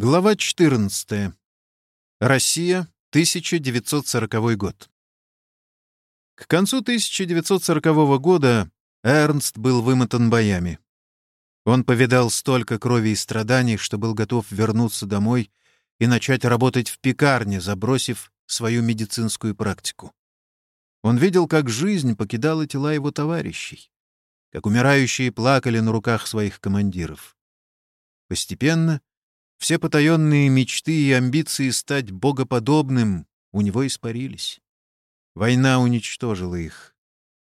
Глава 14. Россия, 1940 год. К концу 1940 года Эрнст был вымотан боями. Он повидал столько крови и страданий, что был готов вернуться домой и начать работать в пекарне, забросив свою медицинскую практику. Он видел, как жизнь покидала тела его товарищей, как умирающие плакали на руках своих командиров. Постепенно все потаенные мечты и амбиции стать богоподобным у него испарились. Война уничтожила их.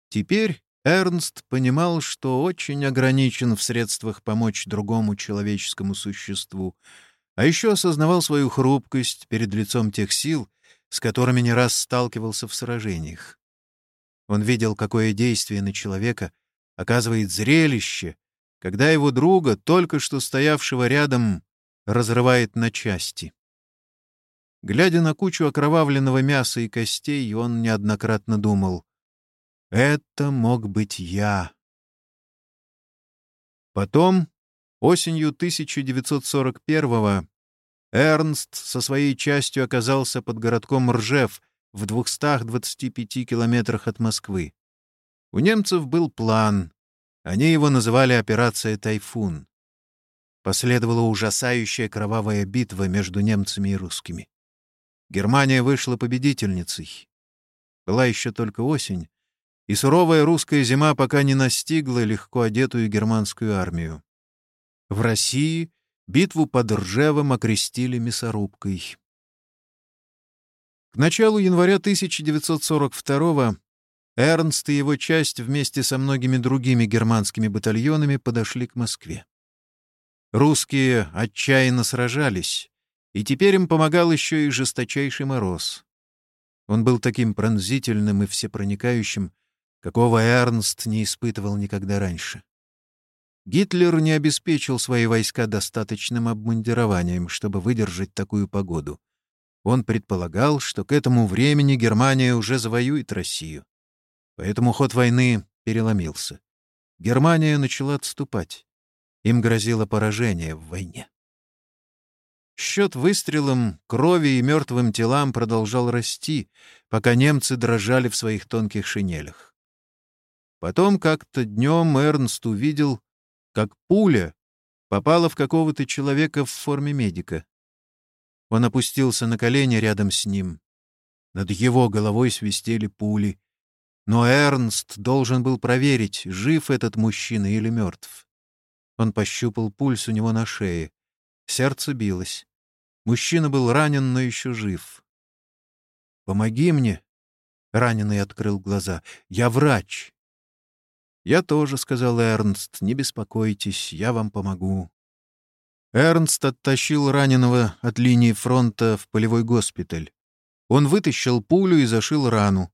Теперь Эрнст понимал, что очень ограничен в средствах помочь другому человеческому существу, а еще осознавал свою хрупкость перед лицом тех сил, с которыми не раз сталкивался в сражениях. Он видел, какое действие на человека оказывает зрелище, когда его друга, только что стоявшего рядом, разрывает на части. Глядя на кучу окровавленного мяса и костей, он неоднократно думал, «Это мог быть я». Потом, осенью 1941-го, Эрнст со своей частью оказался под городком Ржев в 225 километрах от Москвы. У немцев был план. Они его называли «Операция Тайфун». Последовала ужасающая кровавая битва между немцами и русскими. Германия вышла победительницей. Была еще только осень, и суровая русская зима пока не настигла легко одетую германскую армию. В России битву под Ржевом окрестили мясорубкой. К началу января 1942 Эрнст и его часть вместе со многими другими германскими батальонами подошли к Москве. Русские отчаянно сражались, и теперь им помогал еще и жесточайший мороз. Он был таким пронзительным и всепроникающим, какого Эрнст не испытывал никогда раньше. Гитлер не обеспечил свои войска достаточным обмундированием, чтобы выдержать такую погоду. Он предполагал, что к этому времени Германия уже завоюет Россию. Поэтому ход войны переломился. Германия начала отступать. Им грозило поражение в войне. Счет выстрелам, крови и мертвым телам продолжал расти, пока немцы дрожали в своих тонких шинелях. Потом как-то днем Эрнст увидел, как пуля попала в какого-то человека в форме медика. Он опустился на колени рядом с ним. Над его головой свистели пули. Но Эрнст должен был проверить, жив этот мужчина или мертв. Он пощупал пульс у него на шее. Сердце билось. Мужчина был ранен, но еще жив. «Помоги мне!» — раненый открыл глаза. «Я врач!» «Я тоже», — сказал Эрнст. «Не беспокойтесь, я вам помогу». Эрнст оттащил раненого от линии фронта в полевой госпиталь. Он вытащил пулю и зашил рану.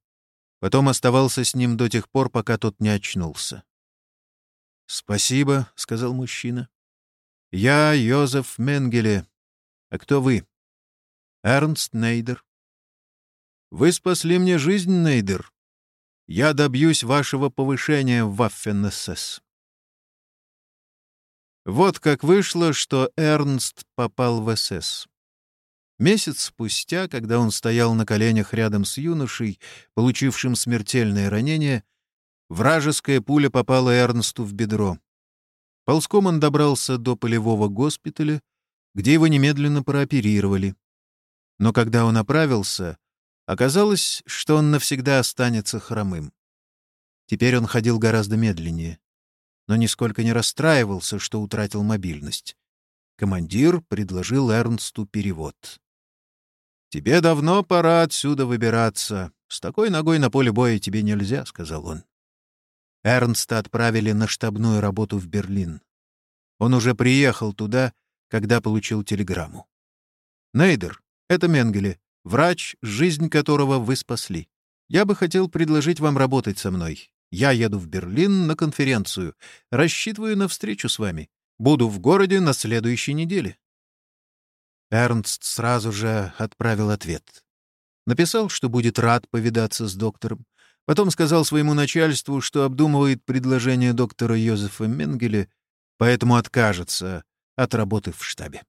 Потом оставался с ним до тех пор, пока тот не очнулся. «Спасибо», — сказал мужчина. «Я Йозеф Менгеле. А кто вы?» «Эрнст Нейдер». «Вы спасли мне жизнь, Нейдер. Я добьюсь вашего повышения в Ваффен-СС». Вот как вышло, что Эрнст попал в СС. Месяц спустя, когда он стоял на коленях рядом с юношей, получившим смертельное ранение, Вражеская пуля попала Эрнсту в бедро. Ползком он добрался до полевого госпиталя, где его немедленно прооперировали. Но когда он оправился, оказалось, что он навсегда останется хромым. Теперь он ходил гораздо медленнее, но нисколько не расстраивался, что утратил мобильность. Командир предложил Эрнсту перевод. «Тебе давно пора отсюда выбираться. С такой ногой на поле боя тебе нельзя», — сказал он. Эрнста отправили на штабную работу в Берлин. Он уже приехал туда, когда получил телеграмму. «Нейдер, это Менгеле, врач, жизнь которого вы спасли. Я бы хотел предложить вам работать со мной. Я еду в Берлин на конференцию. Рассчитываю на встречу с вами. Буду в городе на следующей неделе». Эрнст сразу же отправил ответ. Написал, что будет рад повидаться с доктором, Потом сказал своему начальству, что обдумывает предложение доктора Йозефа Менгеля, поэтому откажется от работы в штабе.